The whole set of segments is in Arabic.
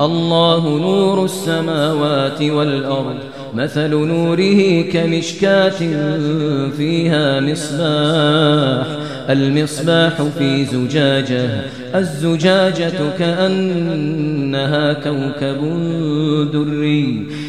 الله نور السماوات والأرض مثل نوره كمشكات فيها مصباح المصباح في زجاجة الزجاجة كأنها كوكب دري.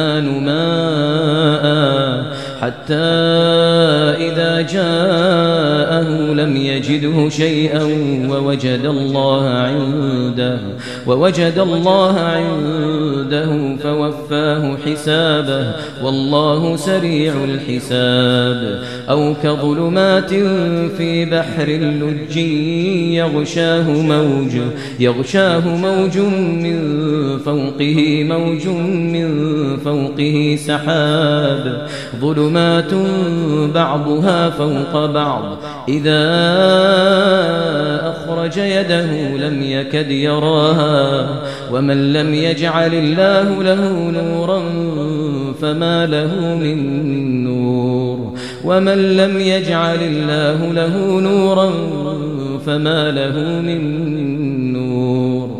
القرآن ماء حتى إذا جاءه لم يجده شيئا ووجد الله عنده ووجد الله عنده جلده فوفاه حسابه والله سريع الحساب. أو كظلمات في بحر اللج يغشاه موج يغشاه موج من فوقه موج من فوقه سحاب. ظلمات بعضها فوق بعض إذا أخرج يده لم يكد يراها. ومن لم يجعل الله له نورا فما له من نور ومن لم يجعل الله له نورا فما له من نور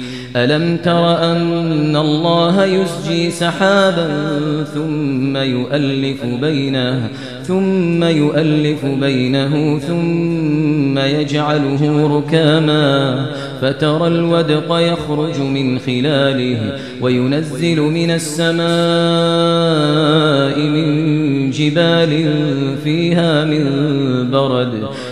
ألم تر أن الله يسجي سحابا ثم يؤلف بينه ثم يؤلف بينه ثم يجعله ركاما فترى الودق يخرج من خلاله وينزل من السماء من جبال فيها من برد.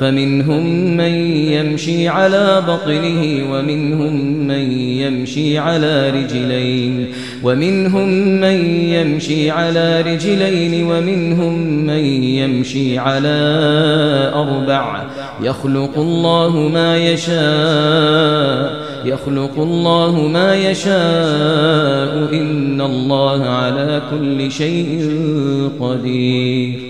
فمنهم من يمشي على بطنه ومنهم من يمشي على رجلين ومنهم من يمشي على رجلين ومنهم من يمشي على أربع يخلق الله ما يشاء يخلق الله ما يشاء إن الله على كل شيء قدير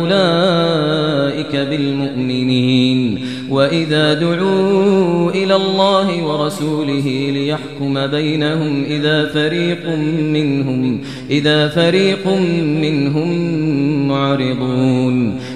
وإذا دعوا إلى الله ورسوله ليحكم بينهم إذا فريق منهم إذا فريق منهم معرضون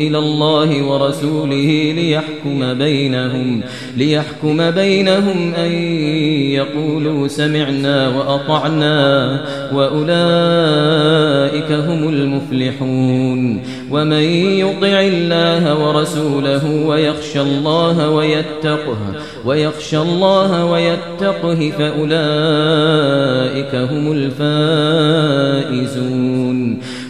إلى الله ورسوله ليحكم بينهم ليحكم بينهم أن يقولوا سمعنا وأطعنا وأولئك هم المفلحون. ومن يطع الله ورسوله ويخشى الله ويتقه ويخشى الله ويتقه فأولئك هم الفائزون.